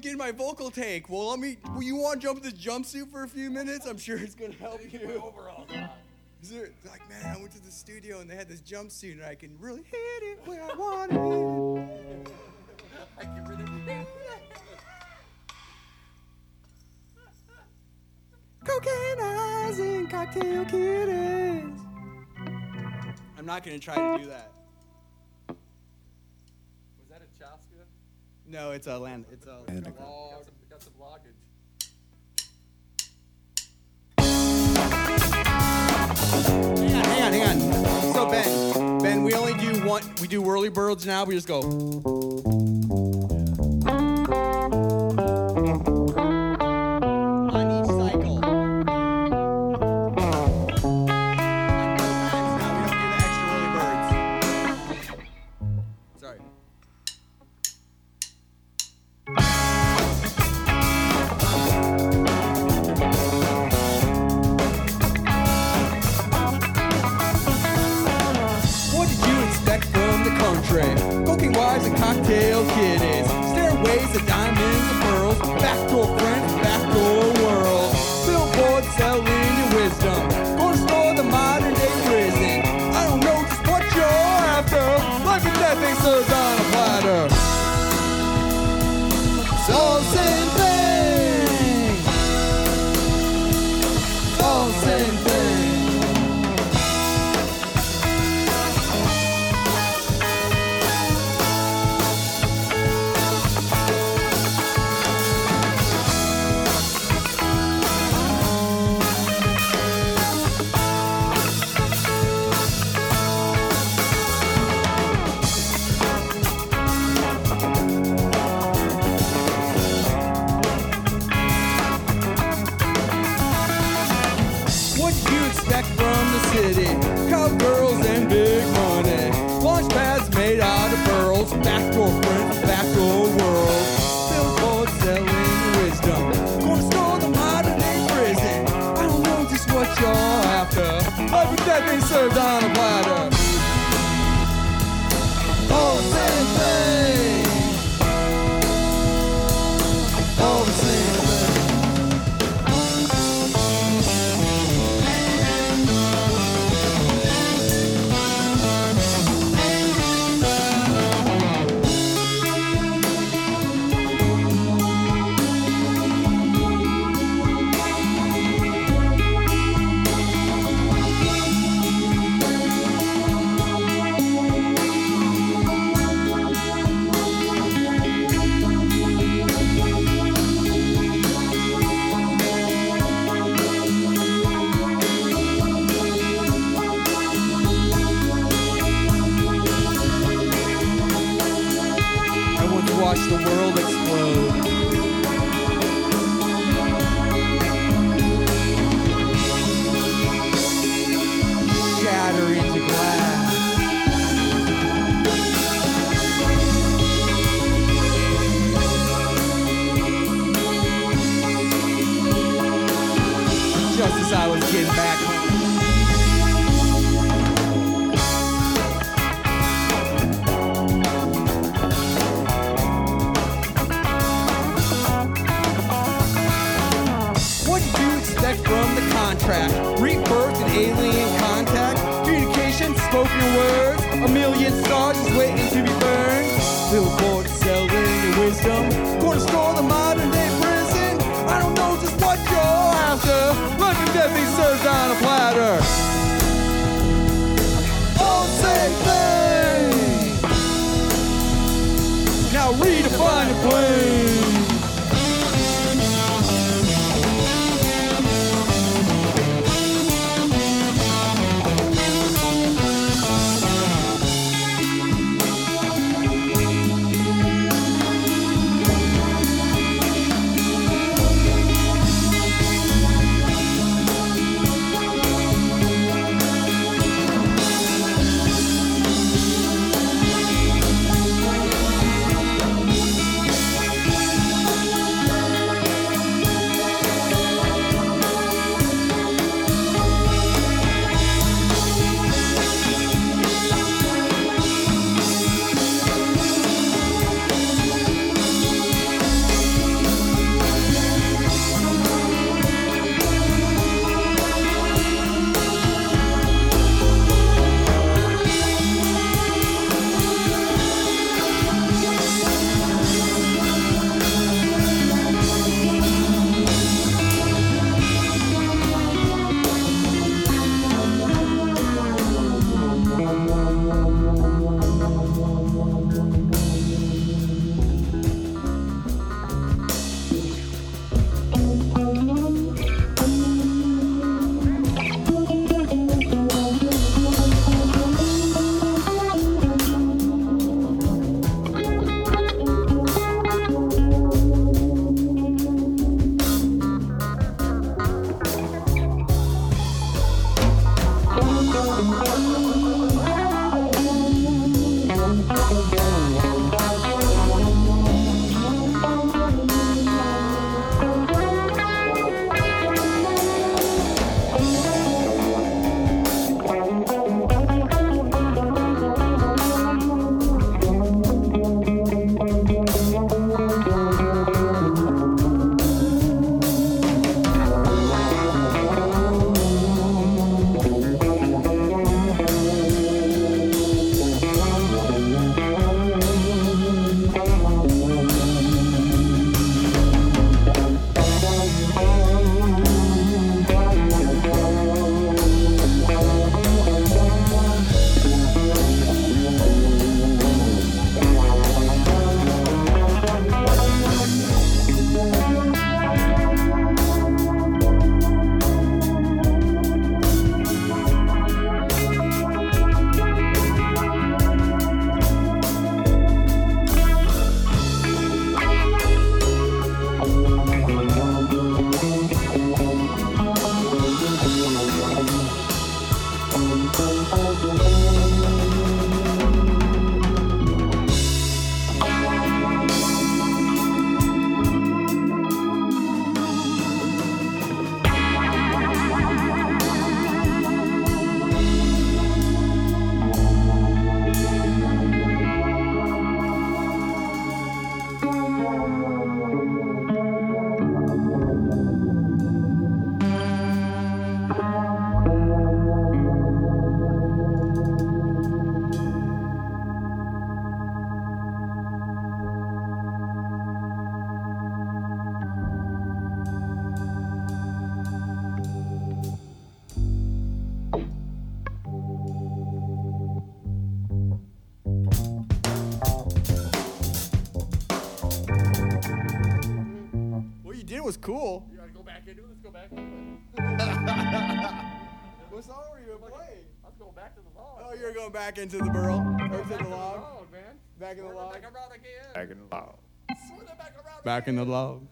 Getting my vocal take. Well, let me. Well, you want to jump in this jumpsuit for a few minutes? I'm sure it's gonna help you. Overall, there- like, man, I went to the studio and they had this jumpsuit and I can really hit it where I want it. I can really. Cocaine eyes and cocktail kitties. I'm not gonna try to do that. Was that a Chaska? No, it's a land. It's a. Got some, got some blockage. Hang on, hang on, hang on. So Ben, Ben, we only do one. We do whirly birds now. We just go. going back into the barrel. Or in the log. Back in the log. Back in the log. Back in the log.